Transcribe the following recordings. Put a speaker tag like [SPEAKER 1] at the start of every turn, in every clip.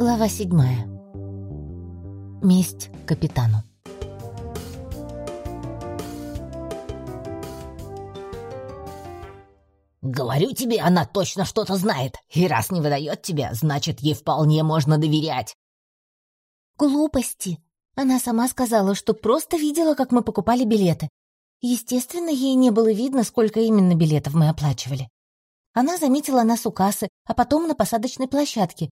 [SPEAKER 1] Глава седьмая. Месть капитану.
[SPEAKER 2] «Говорю тебе, она точно что-то знает, и раз не выдает тебя, значит, ей вполне можно доверять».
[SPEAKER 1] «Глупости. Она сама сказала, что просто видела, как мы покупали билеты. Естественно, ей не было видно, сколько именно билетов мы оплачивали. Она заметила нас у кассы, а потом на посадочной площадке,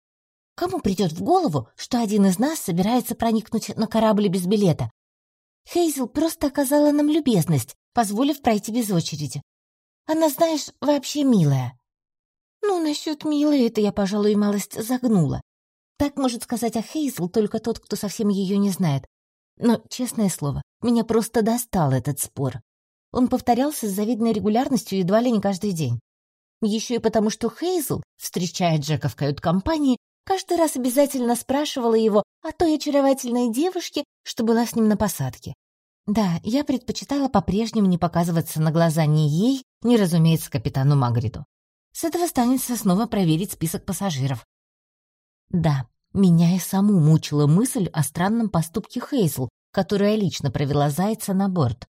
[SPEAKER 1] Кому придет в голову, что один из нас собирается проникнуть на корабль без билета? Хейзел просто оказала нам любезность, позволив пройти без очереди. Она, знаешь, вообще милая. Ну, насчет милой это я, пожалуй, малость загнула. Так может сказать о Хейзел только тот, кто совсем ее не знает. Но, честное слово, меня просто достал этот спор. Он повторялся с завидной регулярностью едва ли не каждый день. Еще и потому, что Хейзел, встречая Джека в кают-компании, Каждый раз обязательно спрашивала его о той очаровательной девушке, что была с ним на посадке. Да, я предпочитала по-прежнему не показываться на глаза ни ей, ни, разумеется, капитану Магриту. С этого станется снова проверить список пассажиров. Да, меня и саму мучила мысль о странном поступке Хейзл, которая лично провела Зайца на борт.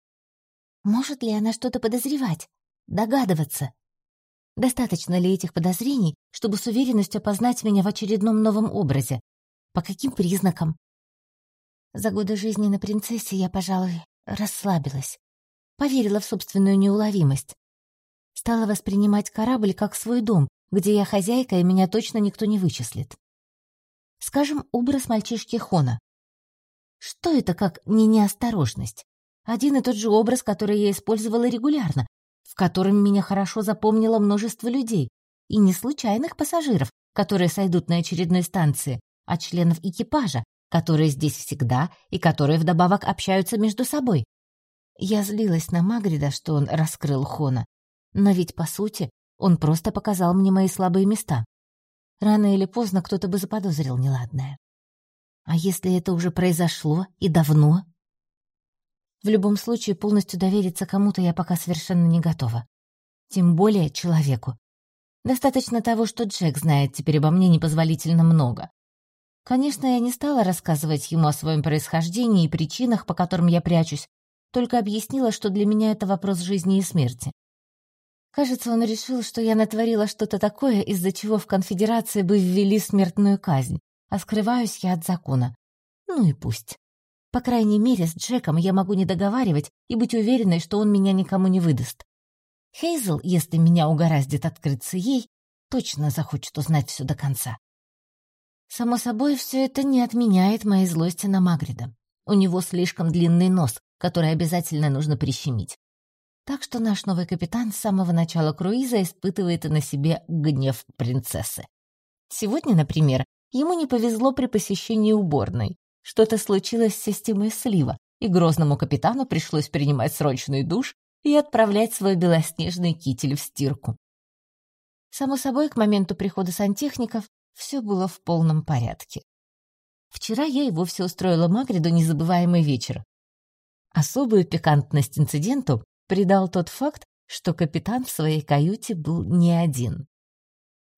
[SPEAKER 1] Может ли она что-то подозревать? Догадываться? Достаточно ли этих подозрений, чтобы с уверенностью опознать меня в очередном новом образе? По каким признакам? За годы жизни на принцессе я, пожалуй, расслабилась. Поверила в собственную неуловимость. Стала воспринимать корабль как свой дом, где я хозяйка, и меня точно никто не вычислит. Скажем, образ мальчишки Хона. Что это как не неосторожность? Один и тот же образ, который я использовала регулярно, в котором меня хорошо запомнило множество людей, и не случайных пассажиров, которые сойдут на очередной станции, а членов экипажа, которые здесь всегда и которые вдобавок общаются между собой. Я злилась на Магрида, что он раскрыл Хона, но ведь, по сути, он просто показал мне мои слабые места. Рано или поздно кто-то бы заподозрил неладное. А если это уже произошло и давно, в любом случае, полностью довериться кому-то я пока совершенно не готова. Тем более человеку. Достаточно того, что Джек знает теперь обо мне непозволительно много. Конечно, я не стала рассказывать ему о своем происхождении и причинах, по которым я прячусь, только объяснила, что для меня это вопрос жизни и смерти. Кажется, он решил, что я натворила что-то такое, из-за чего в конфедерации бы ввели смертную казнь, а скрываюсь я от закона. Ну и пусть. По крайней мере, с Джеком я могу не договаривать и быть уверенной, что он меня никому не выдаст. Хейзел, если меня угораздит открыться ей, точно захочет узнать все до конца. Само собой, все это не отменяет моей злости на Магрида. У него слишком длинный нос, который обязательно нужно прищемить. Так что наш новый капитан с самого начала круиза испытывает на себе гнев принцессы. Сегодня, например, ему не повезло при посещении уборной. Что-то случилось с системой слива, и грозному капитану пришлось принимать срочный душ и отправлять свой белоснежный китель в стирку. Само собой, к моменту прихода сантехников все было в полном порядке. Вчера я и вовсе устроила Магриду незабываемый вечер. Особую пикантность инциденту придал тот факт, что капитан в своей каюте был не один.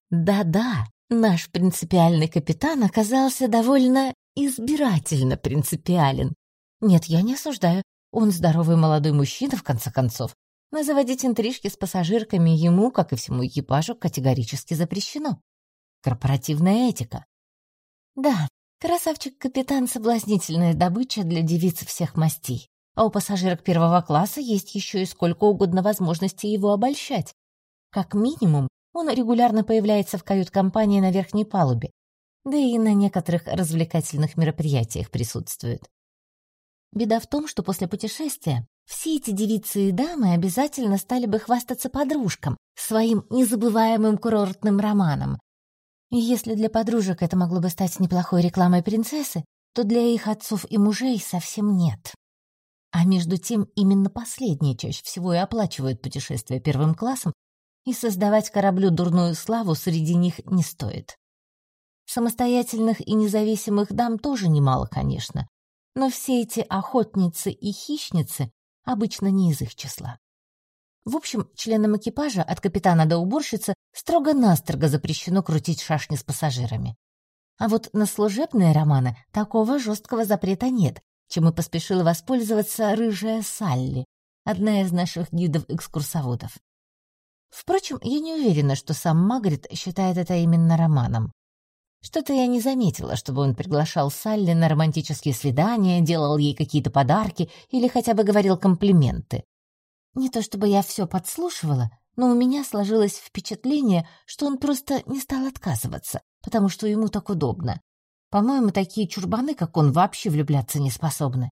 [SPEAKER 1] Да-да, наш принципиальный капитан оказался довольно избирательно принципиален. Нет, я не осуждаю. Он здоровый молодой мужчина, в конце концов. Но заводить интрижки с пассажирками ему, как и всему экипажу, категорически запрещено. Корпоративная этика. Да, красавчик-капитан — соблазнительная добыча для девиц всех мастей. А у пассажирок первого класса есть еще и сколько угодно возможностей его обольщать. Как минимум, он регулярно появляется в кают-компании на верхней палубе, да и на некоторых развлекательных мероприятиях присутствует. Беда в том, что после путешествия все эти девицы и дамы обязательно стали бы хвастаться подружкам, своим незабываемым курортным романом. И если для подружек это могло бы стать неплохой рекламой принцессы, то для их отцов и мужей совсем нет. А между тем именно последние чаще всего и оплачивают путешествия первым классом, и создавать кораблю дурную славу среди них не стоит. Самостоятельных и независимых дам тоже немало, конечно, но все эти охотницы и хищницы обычно не из их числа. В общем, членам экипажа от капитана до уборщицы строго-настрого запрещено крутить шашни с пассажирами. А вот на служебные романы такого жесткого запрета нет, чем и поспешила воспользоваться рыжая Салли, одна из наших гидов-экскурсоводов. Впрочем, я не уверена, что сам Магрит считает это именно романом. Что-то я не заметила, чтобы он приглашал Салли на романтические свидания, делал ей какие-то подарки или хотя бы говорил комплименты. Не то чтобы я все подслушивала, но у меня сложилось впечатление, что он просто не стал отказываться, потому что ему так удобно. По-моему, такие чурбаны, как он, вообще влюбляться не способны.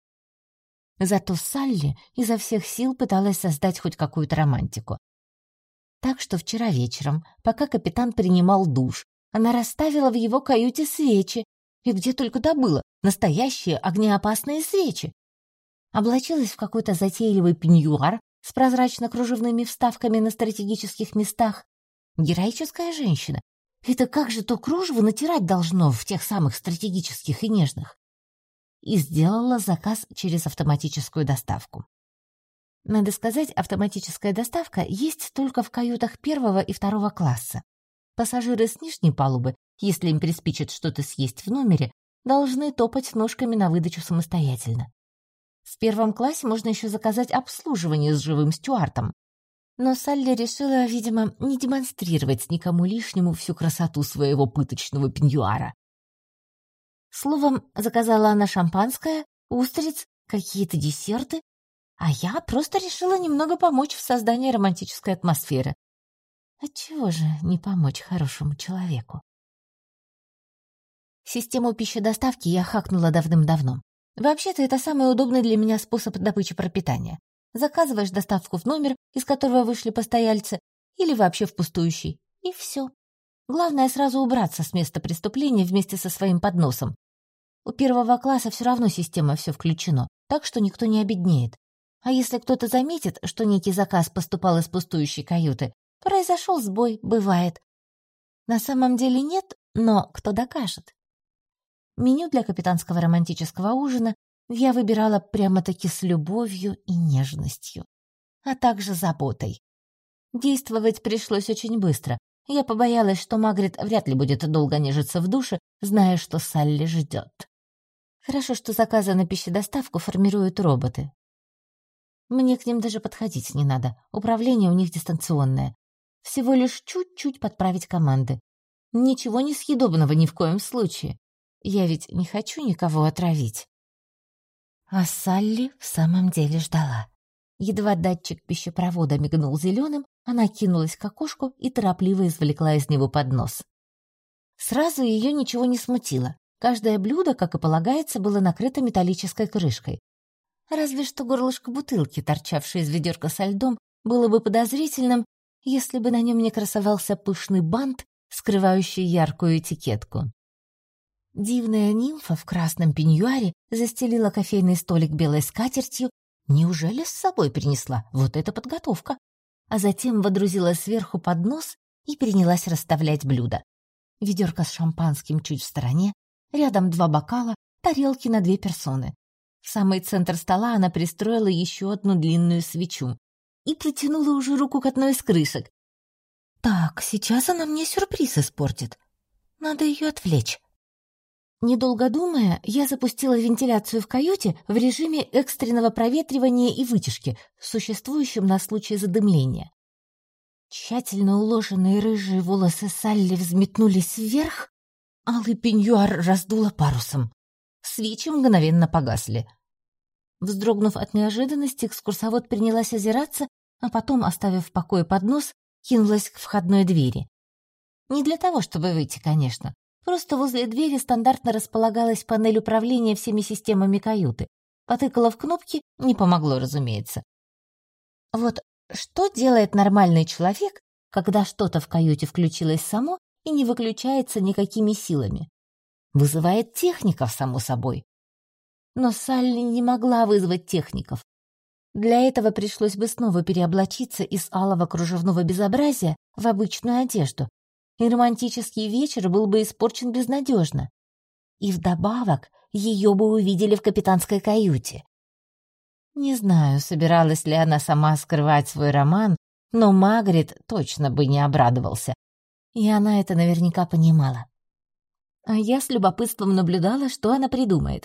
[SPEAKER 1] Зато Салли изо всех сил пыталась создать хоть какую-то романтику. Так что вчера вечером, пока капитан принимал душ, она расставила в его каюте свечи. И где только добыла настоящие огнеопасные свечи. Облачилась в какой-то затейливый пеньюар с прозрачно-кружевными вставками на стратегических местах. Героическая женщина. Это как же то кружево натирать должно в тех самых стратегических и нежных? И сделала заказ через автоматическую доставку. Надо сказать, автоматическая доставка есть только в каютах первого и второго класса. Пассажиры с нижней палубы, если им приспичит что-то съесть в номере, должны топать ножками на выдачу самостоятельно. В первом классе можно еще заказать обслуживание с живым стюартом. Но Салли решила, видимо, не демонстрировать никому лишнему всю красоту своего пыточного пеньюара. Словом, заказала она шампанское, устриц, какие-то десерты, а я просто решила немного помочь в создании романтической атмосферы. Отчего же не помочь хорошему человеку? Систему пищедоставки я хакнула давным-давно. Вообще-то это самый удобный для меня способ добычи пропитания. Заказываешь доставку в номер, из которого вышли постояльцы, или вообще в пустующий, и все. Главное сразу убраться с места преступления вместе со своим подносом. У первого класса все равно система все включено, так что никто не обеднеет. А если кто-то заметит, что некий заказ поступал из пустующей каюты, Произошел сбой, бывает. На самом деле нет, но кто докажет? Меню для капитанского романтического ужина я выбирала прямо-таки с любовью и нежностью, а также заботой. Действовать пришлось очень быстро. Я побоялась, что Магрит вряд ли будет долго нежиться в душе, зная, что Салли ждет. Хорошо, что заказы на пищедоставку формируют роботы. Мне к ним даже подходить не надо, управление у них дистанционное. Всего лишь чуть-чуть подправить команды. Ничего несъедобного ни в коем случае. Я ведь не хочу никого отравить. А Салли в самом деле ждала. Едва датчик пищепровода мигнул зеленым, она кинулась к окошку и торопливо извлекла из него поднос. Сразу ее ничего не смутило. Каждое блюдо, как и полагается, было накрыто металлической крышкой. Разве что горлышко бутылки, торчавшее из ведерка со льдом, было бы подозрительным, если бы на нем не красовался пышный бант, скрывающий яркую этикетку. Дивная нимфа в красном пеньюаре застелила кофейный столик белой скатертью. Неужели с собой принесла? Вот это подготовка! А затем водрузила сверху поднос и принялась расставлять блюда. Ведерко с шампанским чуть в стороне, рядом два бокала, тарелки на две персоны. В самый центр стола она пристроила еще одну длинную свечу, и протянула уже руку к одной из крышек. «Так, сейчас она мне сюрприз испортит. Надо ее отвлечь». Недолго думая, я запустила вентиляцию в каюте в режиме экстренного проветривания и вытяжки, существующем на случай задымления. Тщательно уложенные рыжие волосы Салли взметнулись вверх, алый пеньюар раздуло парусом. Свечи мгновенно погасли. Вздрогнув от неожиданности, экскурсовод принялась озираться, а потом, оставив в покое поднос, кинулась к входной двери. Не для того, чтобы выйти, конечно. Просто возле двери стандартно располагалась панель управления всеми системами каюты. Потыкала в кнопки, не помогло, разумеется. Вот что делает нормальный человек, когда что-то в каюте включилось само и не выключается никакими силами? Вызывает техников, само собой. Но Салли не могла вызвать техников. Для этого пришлось бы снова переоблачиться из алого кружевного безобразия в обычную одежду, и романтический вечер был бы испорчен безнадежно. И вдобавок ее бы увидели в капитанской каюте. Не знаю, собиралась ли она сама скрывать свой роман, но Магрит точно бы не обрадовался, и она это наверняка понимала. А я с любопытством наблюдала, что она придумает.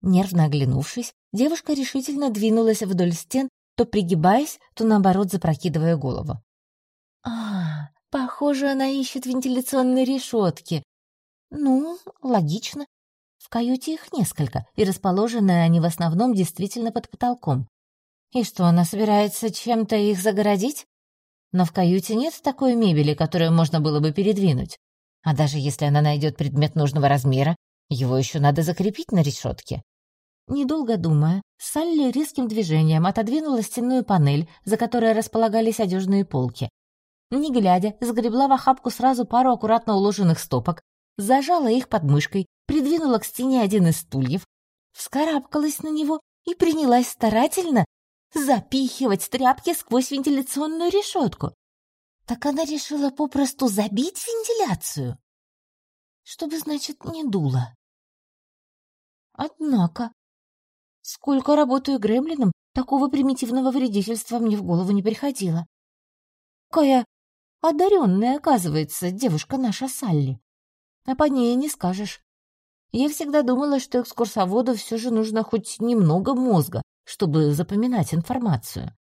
[SPEAKER 1] Нервно оглянувшись, девушка решительно двинулась вдоль стен, то пригибаясь, то наоборот запрокидывая голову. А, похоже, она ищет вентиляционные решетки. Ну, логично. В каюте их несколько, и расположены они в основном действительно под потолком. И что, она собирается чем-то их загородить? Но в каюте нет такой мебели, которую можно было бы передвинуть. А даже если она найдет предмет нужного размера, его еще надо закрепить на решетке. Недолго думая, Салли резким движением отодвинула стенную панель, за которой располагались одежные полки. Не глядя, сгребла в охапку сразу пару аккуратно уложенных стопок, зажала их под мышкой, придвинула к стене один из стульев, вскарабкалась на него и принялась старательно запихивать тряпки сквозь вентиляционную решетку. Так она решила попросту забить вентиляцию. Чтобы, значит, не дуло. Однако, сколько работаю гремлином, такого примитивного вредительства мне в голову не приходило. Какая одаренная, оказывается, девушка наша Салли. А по ней не скажешь. Я всегда думала, что экскурсоводу все же нужно хоть немного мозга, чтобы запоминать информацию.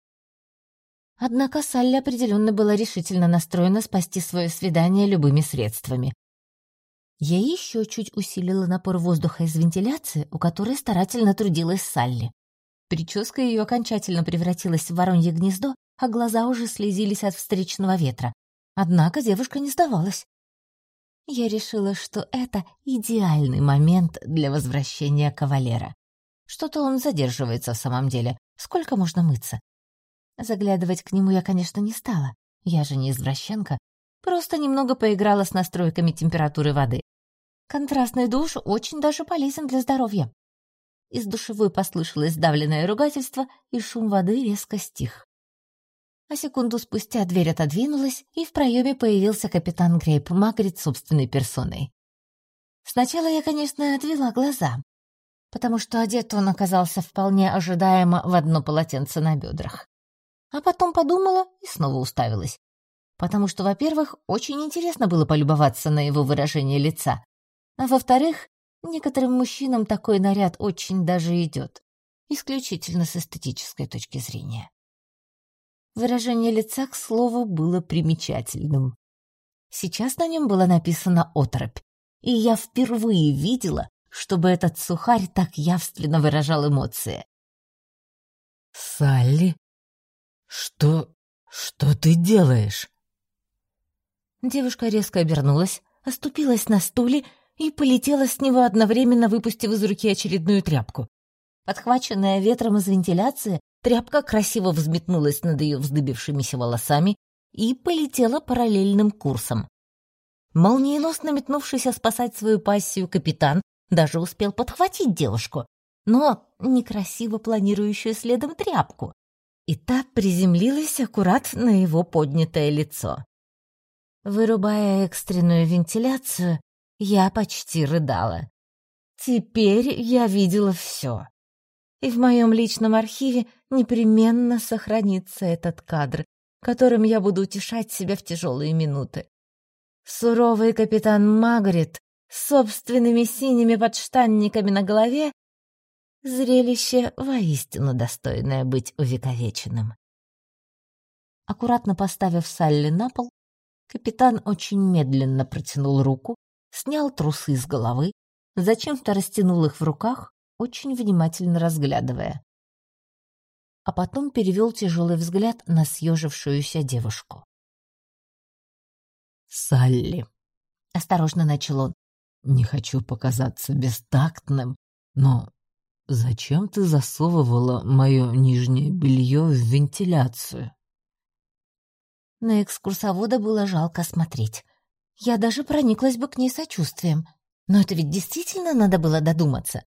[SPEAKER 1] Однако Салли определенно была решительно настроена спасти свое свидание любыми средствами. Я еще чуть усилила напор воздуха из вентиляции, у которой старательно трудилась Салли. Прическа ее окончательно превратилась в воронье гнездо, а глаза уже слезились от встречного ветра. Однако девушка не сдавалась. Я решила, что это идеальный момент для возвращения кавалера. Что-то он задерживается в самом деле. Сколько можно мыться? Заглядывать к нему я, конечно, не стала. Я же не извращенка. Просто немного поиграла с настройками температуры воды. Контрастный душ очень даже полезен для здоровья. Из душевой послышалось сдавленное ругательство, и шум воды резко стих. А секунду спустя дверь отодвинулась, и в проеме появился капитан Грейп Магрит собственной персоной. Сначала я, конечно, отвела глаза потому что одет он оказался вполне ожидаемо в одно полотенце на бедрах. А потом подумала и снова уставилась. Потому что, во-первых, очень интересно было полюбоваться на его выражение лица. А во-вторых, некоторым мужчинам такой наряд очень даже идет. Исключительно с эстетической точки зрения. Выражение лица, к слову, было примечательным. Сейчас на нем было написано «оторопь», и я впервые видела, чтобы этот сухарь так явственно выражал эмоции.
[SPEAKER 3] «Салли? Что... что ты делаешь?»
[SPEAKER 1] Девушка резко обернулась, оступилась на стуле и полетела с него, одновременно выпустив из руки очередную тряпку. Подхваченная ветром из вентиляции, тряпка красиво взметнулась над ее вздыбившимися волосами и полетела параллельным курсом. Молниеносно метнувшийся спасать свою пассию капитан даже успел подхватить девушку, но некрасиво планирующую следом тряпку. И та приземлилась аккурат на его поднятое лицо. Вырубая экстренную вентиляцию, я почти рыдала. Теперь я видела все. И в моем личном архиве непременно сохранится этот кадр, которым я буду утешать себя в тяжелые минуты. Суровый капитан Магрит собственными синими подштанниками на голове, зрелище воистину достойное быть увековеченным. Аккуратно поставив Салли на пол, капитан очень медленно протянул руку, снял трусы с головы, зачем-то растянул их в руках, очень внимательно разглядывая. А потом перевел тяжелый взгляд на съежившуюся девушку.
[SPEAKER 3] «Салли», —
[SPEAKER 1] осторожно начал он,
[SPEAKER 3] не хочу показаться бестактным, но зачем ты засовывала мое нижнее белье в вентиляцию?
[SPEAKER 1] На экскурсовода было жалко смотреть. Я даже прониклась бы к ней сочувствием. Но это ведь действительно надо было додуматься.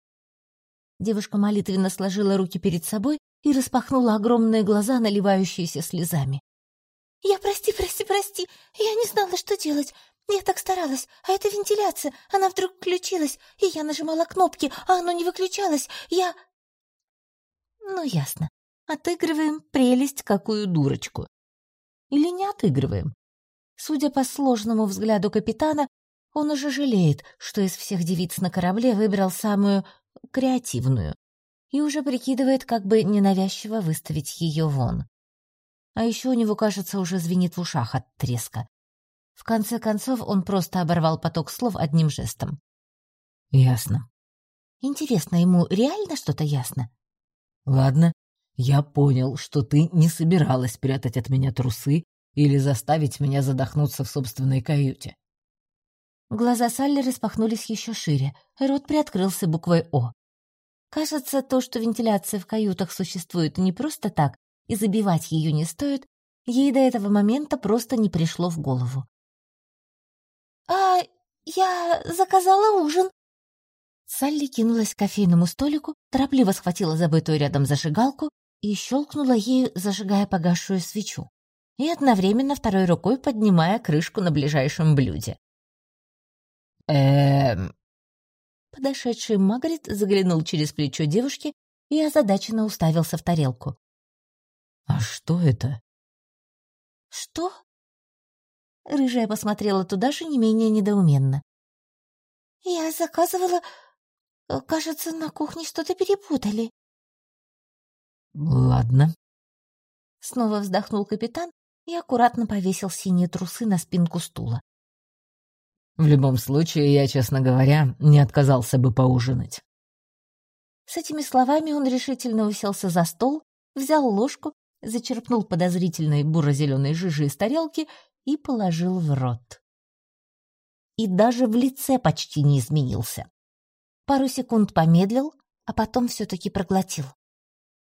[SPEAKER 1] Девушка молитвенно сложила руки перед собой и распахнула огромные глаза, наливающиеся слезами. «Я прости, прости, прости. Я не знала, что делать. Я так старалась, а это вентиляция, она вдруг включилась, и я нажимала кнопки, а оно не выключалось. Я... Ну, ясно. Отыгрываем прелесть какую дурочку. Или не отыгрываем? Судя по сложному взгляду капитана, Он уже жалеет, что из всех девиц на корабле выбрал самую креативную и уже прикидывает, как бы ненавязчиво выставить ее вон. А еще у него, кажется, уже звенит в ушах от треска. В конце концов, он просто оборвал поток слов одним жестом.
[SPEAKER 3] «Ясно».
[SPEAKER 1] «Интересно, ему реально что-то ясно?»
[SPEAKER 3] «Ладно, я понял, что ты не собиралась прятать от меня трусы или заставить меня задохнуться в собственной каюте».
[SPEAKER 1] Глаза Салли распахнулись еще шире, рот приоткрылся буквой «О». Кажется, то, что вентиляция в каютах существует не просто так, и забивать ее не стоит, ей до этого момента просто не пришло в голову. «А я заказала ужин». Салли кинулась к кофейному столику, торопливо схватила забытую рядом зажигалку и щелкнула ею, зажигая погасшую свечу, и одновременно второй рукой поднимая крышку на ближайшем блюде.
[SPEAKER 3] «Эм...»
[SPEAKER 1] Подошедший Магрит заглянул через плечо девушки и озадаченно уставился в тарелку.
[SPEAKER 3] «А что это?»
[SPEAKER 1] «Что?» Рыжая посмотрела туда же не менее недоуменно. «Я заказывала... Кажется, на кухне что-то перепутали».
[SPEAKER 3] «Ладно».
[SPEAKER 1] Снова вздохнул капитан и аккуратно повесил синие трусы на спинку стула.
[SPEAKER 3] В любом случае, я, честно говоря, не отказался бы поужинать.
[SPEAKER 1] С этими словами он решительно уселся за стол, взял ложку, зачерпнул подозрительной буро-зеленой жижи из тарелки и положил в рот. И даже в лице почти не изменился. Пару секунд помедлил, а потом все-таки проглотил.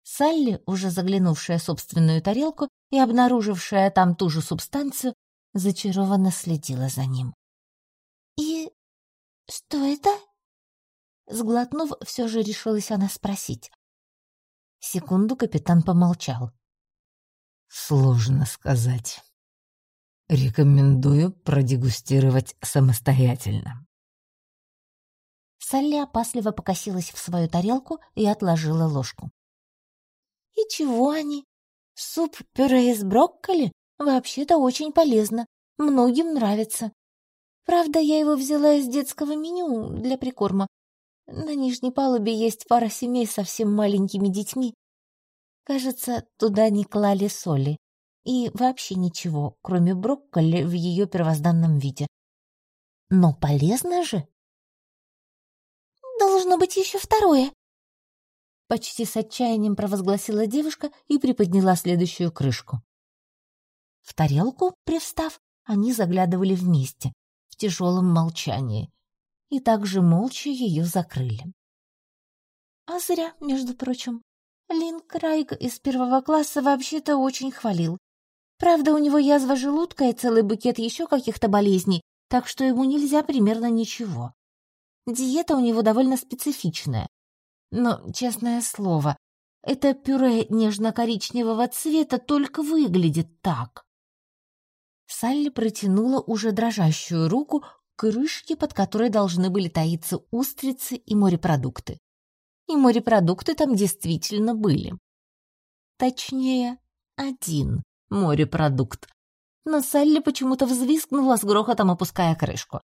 [SPEAKER 1] Салли, уже заглянувшая в собственную тарелку и обнаружившая там ту же субстанцию, зачарованно следила за ним. «И что это?» Сглотнув, все же решилась она спросить. Секунду капитан помолчал.
[SPEAKER 3] «Сложно сказать. Рекомендую продегустировать самостоятельно».
[SPEAKER 1] Салли опасливо покосилась в свою тарелку и отложила ложку. «И чего они? Суп-пюре из брокколи вообще-то очень полезно. Многим нравится. Правда, я его взяла из детского меню для прикорма. На нижней палубе есть пара семей с совсем маленькими детьми. Кажется, туда не клали соли. И вообще ничего, кроме брокколи в ее первозданном виде. Но полезно же. «Должно быть еще второе», — почти с отчаянием провозгласила девушка и приподняла следующую крышку. В тарелку, привстав, они заглядывали вместе в тяжелом молчании и также молча ее закрыли. А зря, между прочим. Лин Крайг из первого класса вообще-то очень хвалил. Правда, у него язва желудка и целый букет еще каких-то болезней, так что ему нельзя примерно ничего. Диета у него довольно специфичная. Но, честное слово, это пюре нежно-коричневого цвета только выглядит так. Салли протянула уже дрожащую руку к крышке, под которой должны были таиться устрицы и морепродукты. И морепродукты там действительно были. Точнее, один морепродукт. Но Салли почему-то взвизгнула с грохотом, опуская крышку.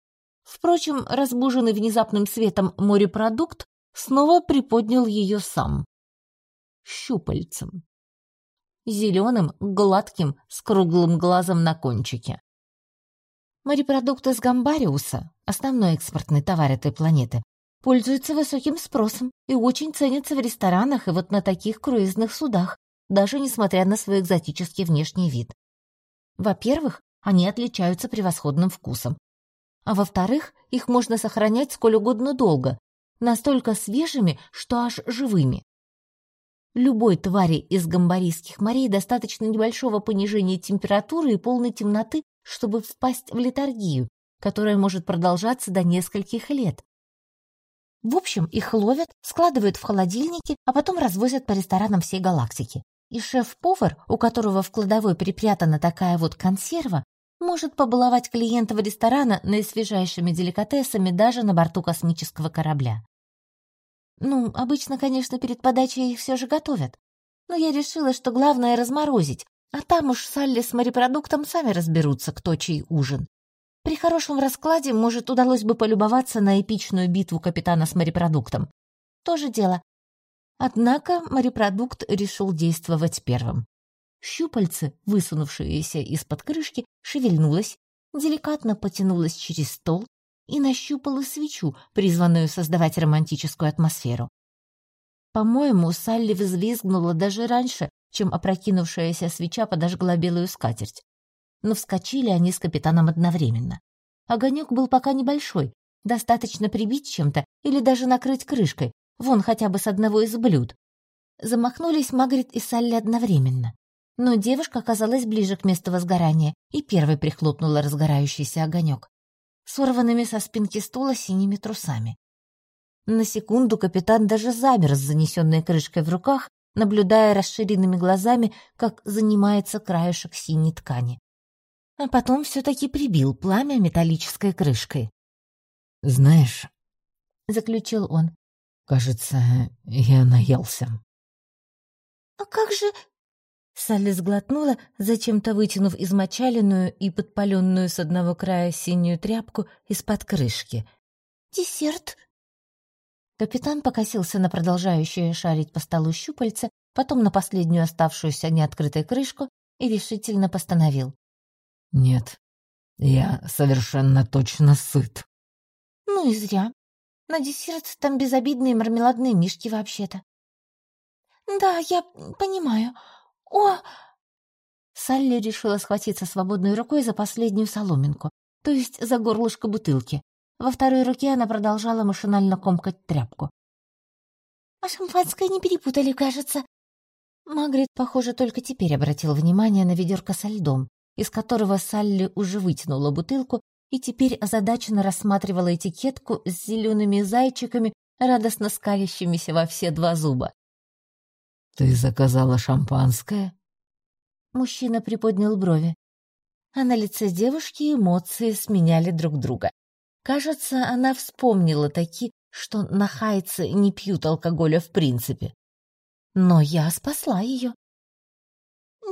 [SPEAKER 1] Впрочем, разбуженный внезапным светом морепродукт снова приподнял ее сам. Щупальцем зеленым, гладким, с круглым глазом на кончике. Морепродукты с гамбариуса, основной экспортный товар этой планеты, пользуются высоким спросом и очень ценятся в ресторанах и вот на таких круизных судах, даже несмотря на свой экзотический внешний вид. Во-первых, они отличаются превосходным вкусом. А во-вторых, их можно сохранять сколь угодно долго, настолько свежими, что аж живыми. Любой твари из гамбарийских морей достаточно небольшого понижения температуры и полной темноты, чтобы впасть в летаргию, которая может продолжаться до нескольких лет. В общем, их ловят, складывают в холодильники, а потом развозят по ресторанам всей галактики. И шеф-повар, у которого в кладовой припрятана такая вот консерва, может побаловать клиентов ресторана наисвежайшими деликатесами даже на борту космического корабля. Ну, обычно, конечно, перед подачей их все же готовят. Но я решила, что главное разморозить, а там уж Салли с морепродуктом сами разберутся, кто чей ужин. При хорошем раскладе, может, удалось бы полюбоваться на эпичную битву капитана с морепродуктом. Тоже дело. Однако морепродукт решил действовать первым. Щупальце, высунувшееся из-под крышки, шевельнулось, деликатно потянулось через стол и нащупало свечу, призванную создавать романтическую атмосферу. По-моему, Салли взвизгнула даже раньше, чем опрокинувшаяся свеча подожгла белую скатерть но вскочили они с капитаном одновременно. Огонек был пока небольшой, достаточно прибить чем-то или даже накрыть крышкой, вон хотя бы с одного из блюд. Замахнулись Магрит и Салли одновременно. Но девушка оказалась ближе к месту возгорания и первой прихлопнула разгорающийся огонек, сорванными со спинки стула синими трусами. На секунду капитан даже замер с занесенной крышкой в руках, наблюдая расширенными глазами, как занимается краешек синей ткани а потом все-таки прибил пламя металлической крышкой.
[SPEAKER 3] «Знаешь», —
[SPEAKER 1] заключил он, —
[SPEAKER 3] «кажется, я наелся».
[SPEAKER 1] «А как же...» Салли сглотнула, зачем-то вытянув измочаленную и подпаленную с одного края синюю тряпку из-под крышки. «Десерт?» Капитан покосился на продолжающее шарить по столу щупальца, потом на последнюю оставшуюся неоткрытой крышку и решительно постановил.
[SPEAKER 3] «Нет, я совершенно точно сыт».
[SPEAKER 1] «Ну и зря. На десерт там безобидные мармеладные мишки вообще-то». «Да, я понимаю. О!» Салли решила схватиться свободной рукой за последнюю соломинку, то есть за горлышко бутылки. Во второй руке она продолжала машинально комкать тряпку. «А шампанское не перепутали, кажется». Магрит, похоже, только теперь обратил внимание на ведерко со льдом, из которого Салли уже вытянула бутылку и теперь озадаченно рассматривала этикетку с зелеными зайчиками, радостно скалящимися во все два зуба.
[SPEAKER 3] «Ты заказала шампанское?»
[SPEAKER 1] Мужчина приподнял брови. А на лице девушки эмоции сменяли друг друга. Кажется, она вспомнила таки, что нахайцы не пьют алкоголя в принципе. Но я спасла ее.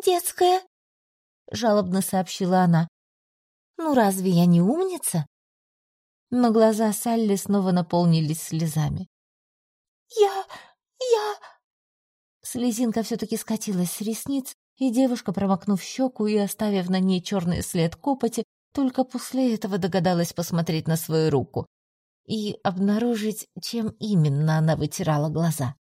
[SPEAKER 1] «Детская», — жалобно сообщила она. «Ну разве я не умница?» Но глаза Салли снова наполнились слезами. «Я... я...» Слезинка все-таки скатилась с ресниц, и девушка, промокнув щеку и оставив на ней черный след копоти, только после этого догадалась посмотреть на свою руку и обнаружить, чем именно она вытирала глаза.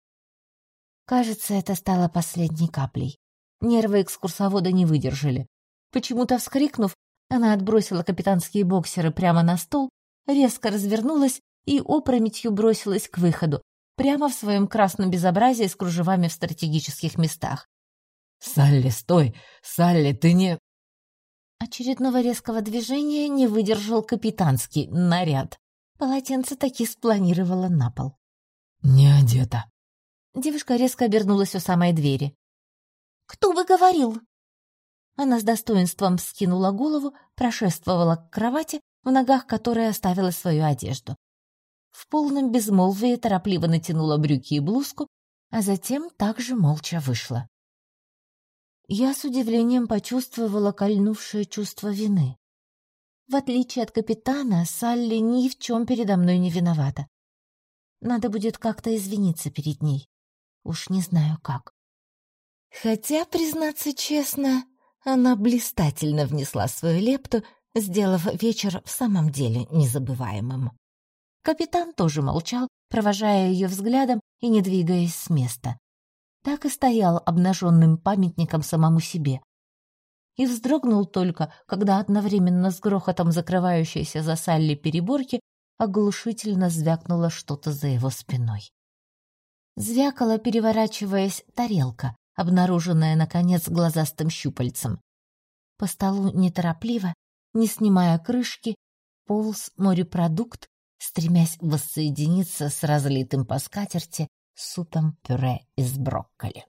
[SPEAKER 1] Кажется, это стало последней каплей. Нервы экскурсовода не выдержали. Почему-то вскрикнув, она отбросила капитанские боксеры прямо на стол, резко развернулась и опрометью бросилась к выходу, прямо в своем красном безобразии с кружевами в стратегических местах.
[SPEAKER 3] «Салли, стой! Салли, ты не...»
[SPEAKER 1] Очередного резкого движения не выдержал капитанский наряд. Полотенце таки спланировало на пол.
[SPEAKER 3] «Не одета».
[SPEAKER 1] Девушка резко обернулась у самой двери. «Кто бы говорил?» Она с достоинством скинула голову, прошествовала к кровати, в ногах которой оставила свою одежду. В полном безмолвии торопливо натянула брюки и блузку, а затем также молча вышла. Я с удивлением почувствовала кольнувшее чувство вины. В отличие от капитана, Салли ни в чем передо мной не виновата. Надо будет как-то извиниться перед ней. Уж не знаю как. Хотя, признаться честно, она блистательно внесла свою лепту, сделав вечер в самом деле незабываемым. Капитан тоже молчал, провожая ее взглядом и не двигаясь с места. Так и стоял обнаженным памятником самому себе. И вздрогнул только, когда одновременно с грохотом закрывающейся за Салли переборки оглушительно звякнуло что-то за его спиной. Звякала, переворачиваясь, тарелка, обнаруженная, наконец, глазастым щупальцем. По столу неторопливо, не снимая крышки, полз морепродукт, стремясь воссоединиться с разлитым по скатерти супом пюре из брокколи.